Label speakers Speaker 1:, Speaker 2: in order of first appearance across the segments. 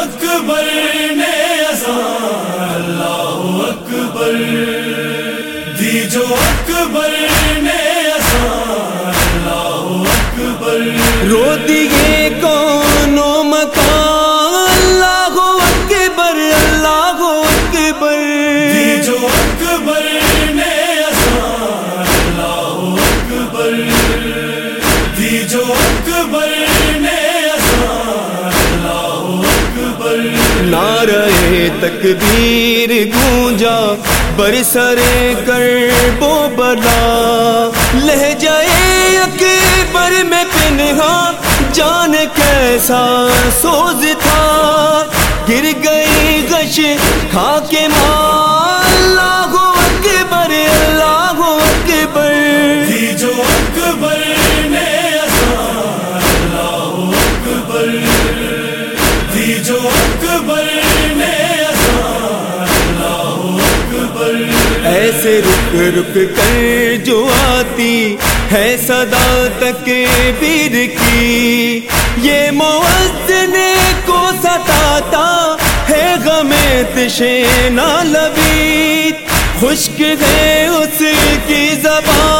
Speaker 1: اکبر نے اللہ اکبر۔ دی جو اکبر نے اللہ اکبر۔
Speaker 2: رو دیے کونو مکان اللہ اکبر اللہ اکبر۔
Speaker 1: دی جو اکبر نے اللہ اکبر۔ دی جو اکبر
Speaker 2: نعرہ تکبیر گونجا، برسر کر بو بلا۔ لہ جائے اکبر میں پنہا جان کیسا
Speaker 1: سوزتا
Speaker 2: سے رک رک کر جو آتی ہے صدا تک بیر کی۔ یہ موزن کو ستاتا ہے غم تشینا لبید خشک ہے اس کی زبان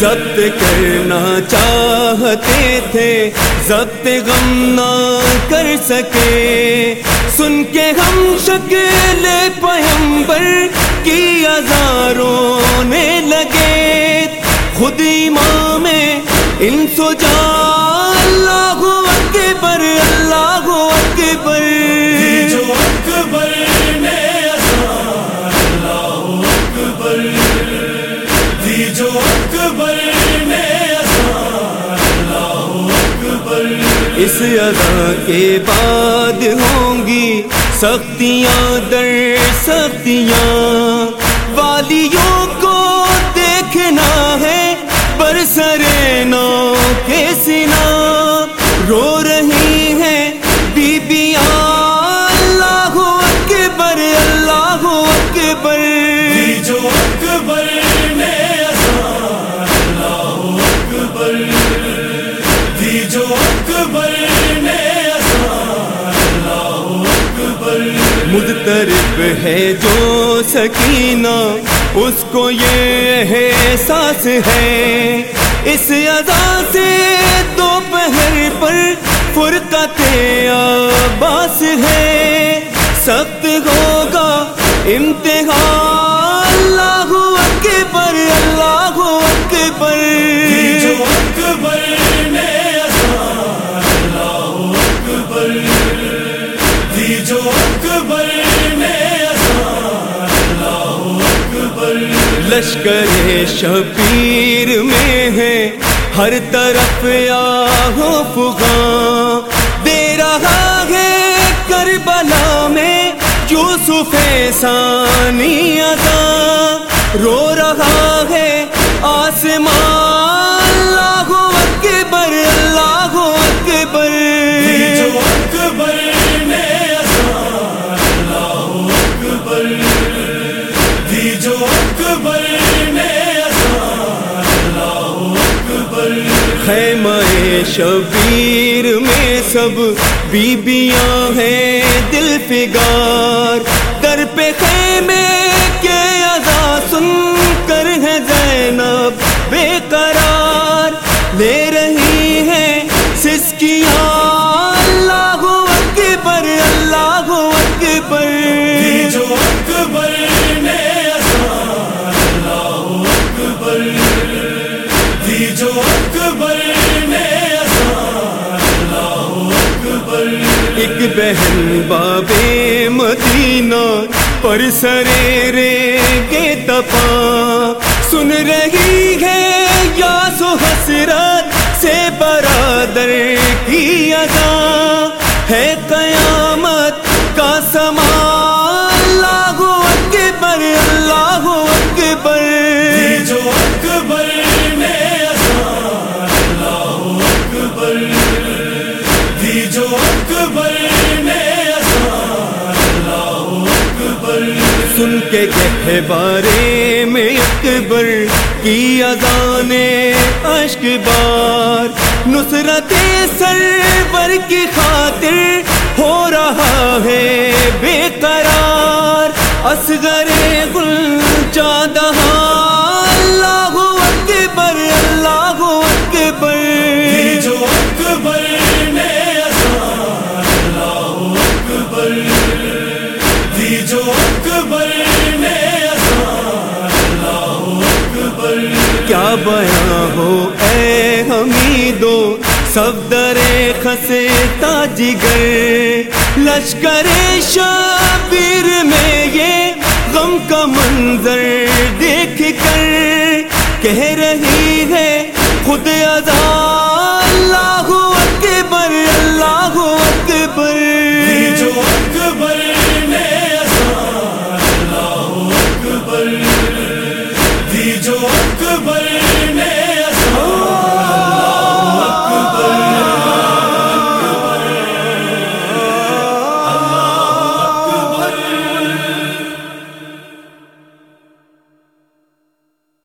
Speaker 2: ضبط کرنا چاہتے تھے ضبط غم نہ کر سکے۔ سن کے ہم شکل پیمبر کی ہزاروں نے لگے۔ خود امام ان سو جا اللہ اکبر اللہ اکبر۔ اس ادا کے بعد ہوں گی سختیاں در سختیاں۔ والیوں کو دیکھنا ہے
Speaker 1: پر سرے نام
Speaker 2: مضطرب ہے جو سکینہ، اس کو یہ احساس ہے۔ اس ادا سے دوپہر پر فرقت عباس ہے۔ سخت ہوگا امتحان۔ اللہ اکبر اللہ اکبر
Speaker 1: دی اکبر۔
Speaker 2: لشکر شبیر میں ہے۔ ہر طرف آہو فغاں۔ دے رہا ہے کربلا میں یوسف ثانی ادا۔ رو رہا شبیر میں سب بیبیاں ہیں دل فگار در پہ خیمے بہن بابے مدینہ پر سرے رے گے تپا سن رہی ہے یا سو حسرت سے برادر کی ادا ہے قیامت کا سما اللہ اکبر اللہ اکبر سن کے گہبارے میں اکبر کی اذان اشک بار نصرت سرور کی خاطر ہو رہا ہے بے قرار اصغر گل چادہ بیاں ہو، اے حمیدو، سب درے خسے تاجگر لشکر شابر میں یہ غم کا منظر دیکھ کر کہہ رہی ہے، خود ادا